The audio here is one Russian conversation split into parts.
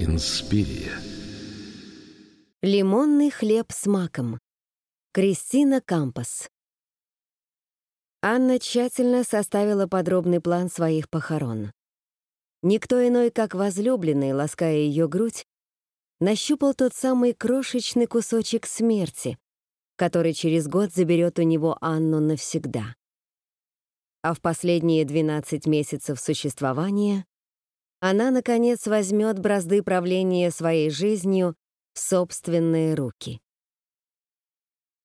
Инспирия. Лимонный хлеб с маком. Кристина Кампас. Анна тщательно составила подробный план своих похорон. Никто иной, как возлюбленный, лаская ее грудь, нащупал тот самый крошечный кусочек смерти, который через год заберет у него Анну навсегда. А в последние 12 месяцев существования она, наконец, возьмет бразды правления своей жизнью в собственные руки.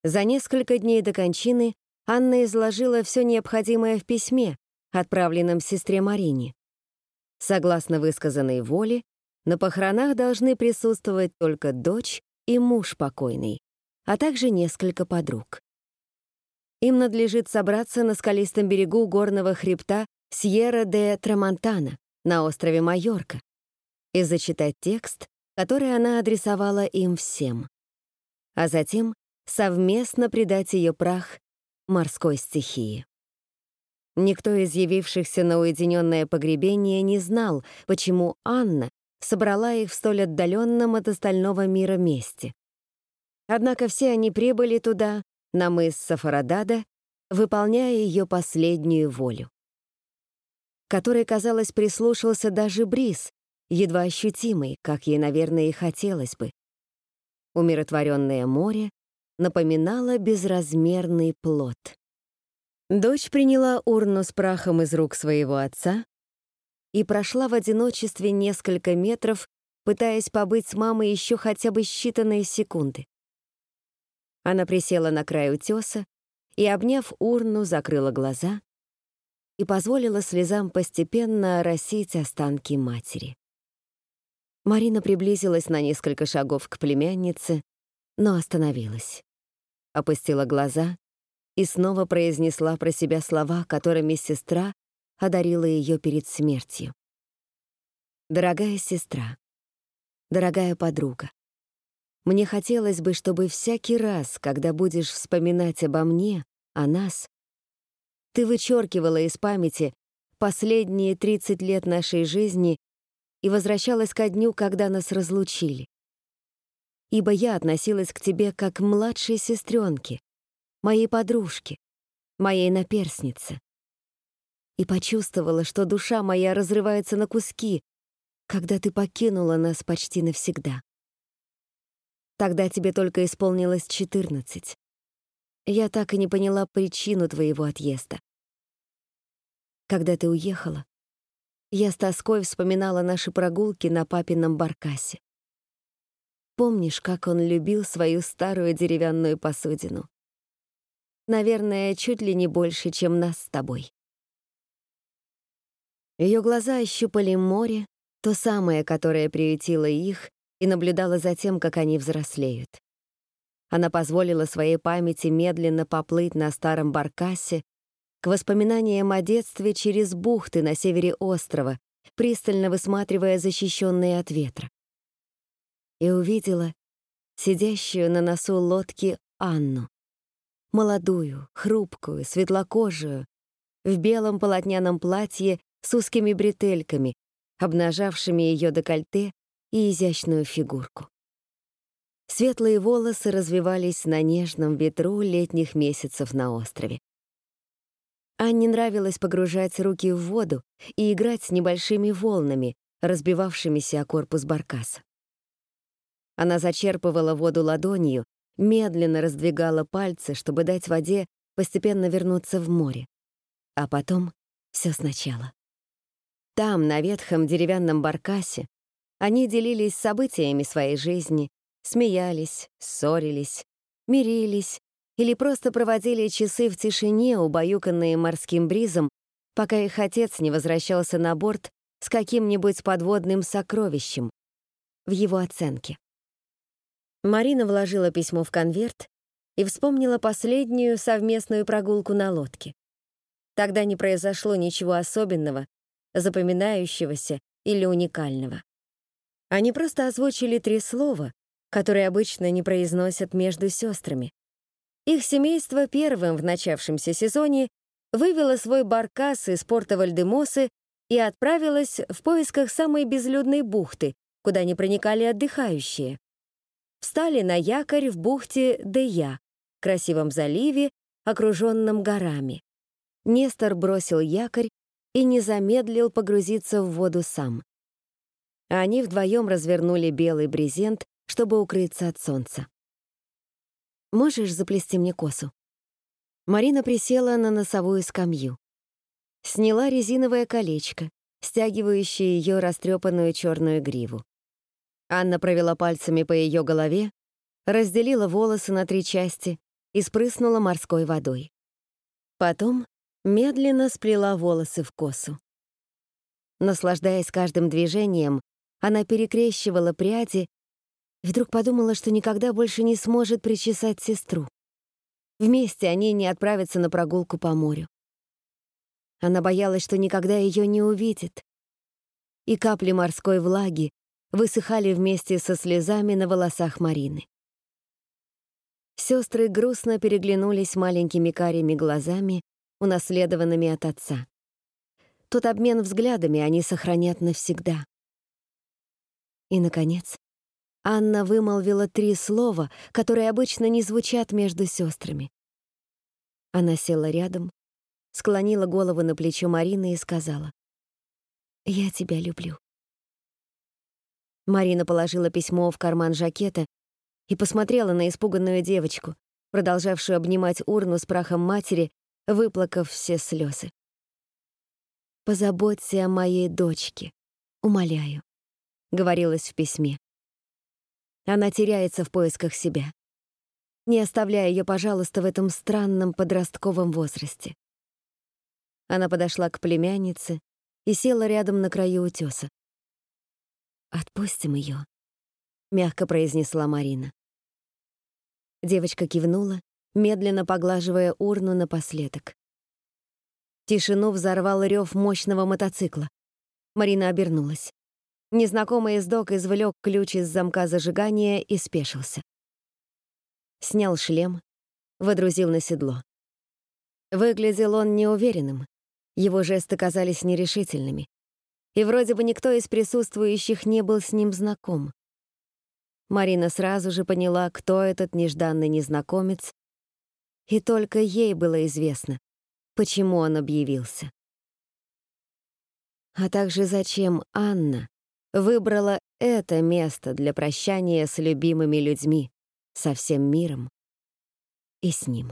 За несколько дней до кончины Анна изложила все необходимое в письме, отправленном сестре Марине. Согласно высказанной воле, на похоронах должны присутствовать только дочь и муж покойный, а также несколько подруг. Им надлежит собраться на скалистом берегу горного хребта Сьерра де Трамонтана, на острове Майорка и зачитать текст, который она адресовала им всем, а затем совместно предать ее прах морской стихии. Никто из явившихся на уединенное погребение не знал, почему Анна собрала их в столь отдаленном от остального мира месте. Однако все они прибыли туда, на мыс Сафарадада, выполняя ее последнюю волю которой, казалось, прислушался даже бриз, едва ощутимый, как ей, наверное, и хотелось бы. Умиротворенное море напоминало безразмерный плод. Дочь приняла урну с прахом из рук своего отца и прошла в одиночестве несколько метров, пытаясь побыть с мамой еще хотя бы считанные секунды. Она присела на край утеса и, обняв урну, закрыла глаза и позволила слезам постепенно оросить останки матери. Марина приблизилась на несколько шагов к племяннице, но остановилась. Опустила глаза и снова произнесла про себя слова, которыми сестра одарила ее перед смертью. «Дорогая сестра, дорогая подруга, мне хотелось бы, чтобы всякий раз, когда будешь вспоминать обо мне, о нас, ты вычеркивала из памяти последние 30 лет нашей жизни и возвращалась ко дню, когда нас разлучили. Ибо я относилась к тебе как к младшей сестренке, моей подружке, моей наперснице. И почувствовала, что душа моя разрывается на куски, когда ты покинула нас почти навсегда. Тогда тебе только исполнилось 14. Я так и не поняла причину твоего отъезда. Когда ты уехала, я с тоской вспоминала наши прогулки на папином баркасе. Помнишь, как он любил свою старую деревянную посудину? Наверное, чуть ли не больше, чем нас с тобой. Ее глаза ощупали море, то самое, которое приютило их и наблюдала за тем, как они взрослеют. Она позволила своей памяти медленно поплыть на старом баркасе к воспоминаниям о детстве через бухты на севере острова, пристально высматривая защищенные от ветра. И увидела сидящую на носу лодки Анну, молодую, хрупкую, светлокожую, в белом полотняном платье с узкими бретельками, обнажавшими ее декольте и изящную фигурку. Светлые волосы развивались на нежном ветру летних месяцев на острове. Анне нравилось погружать руки в воду и играть с небольшими волнами, разбивавшимися о корпус баркаса. Она зачерпывала воду ладонью, медленно раздвигала пальцы, чтобы дать воде постепенно вернуться в море. А потом все сначала. Там, на ветхом деревянном баркасе, они делились событиями своей жизни, смеялись, ссорились, мирились или просто проводили часы в тишине, убаюканные морским бризом, пока их отец не возвращался на борт с каким-нибудь подводным сокровищем в его оценке. Марина вложила письмо в конверт и вспомнила последнюю совместную прогулку на лодке. Тогда не произошло ничего особенного, запоминающегося или уникального. Они просто озвучили три слова, которые обычно не произносят между сестрами. Их семейство первым в начавшемся сезоне вывело свой баркас из порта Вальдемосы и отправилось в поисках самой безлюдной бухты, куда не проникали отдыхающие. Встали на якорь в бухте Дея, красивом заливе, окруженном горами. Нестор бросил якорь и не замедлил погрузиться в воду сам. Они вдвоем развернули белый брезент, чтобы укрыться от солнца. «Можешь заплести мне косу?» Марина присела на носовую скамью. Сняла резиновое колечко, стягивающее ее растрепанную черную гриву. Анна провела пальцами по ее голове, разделила волосы на три части и спрыснула морской водой. Потом медленно сплела волосы в косу. Наслаждаясь каждым движением, она перекрещивала пряди и вдруг подумала, что никогда больше не сможет причесать сестру. Вместе они не отправятся на прогулку по морю. Она боялась, что никогда ее не увидит. И капли морской влаги высыхали вместе со слезами на волосах Марины. Сестры грустно переглянулись маленькими карими глазами, унаследованными от отца. Тот обмен взглядами они сохранят навсегда. И, наконец, Анна вымолвила три слова, которые обычно не звучат между сестрами. Она села рядом, склонила голову на плечо Марины и сказала, «Я тебя люблю». Марина положила письмо в карман жакета и посмотрела на испуганную девочку, продолжавшую обнимать урну с прахом матери, выплакав все слезы. «Позаботься о моей дочке, умоляю», — говорилось в письме. Она теряется в поисках себя. Не оставляй ее, пожалуйста, в этом странном подростковом возрасте. Она подошла к племяннице и села рядом на краю утеса. «Отпустим ее», — мягко произнесла Марина. Девочка кивнула, медленно поглаживая урну напоследок. Тишину взорвал рев мощного мотоцикла. Марина обернулась. Незнакомый издок извлек ключ из замка зажигания и спешился. Снял шлем, водрузил на седло. Выглядел он неуверенным, его жесты казались нерешительными. И вроде бы никто из присутствующих не был с ним знаком. Марина сразу же поняла, кто этот нежданный незнакомец, и только ей было известно, почему он объявился. А также зачем Анна выбрала это место для прощания с любимыми людьми, со всем миром и с ним.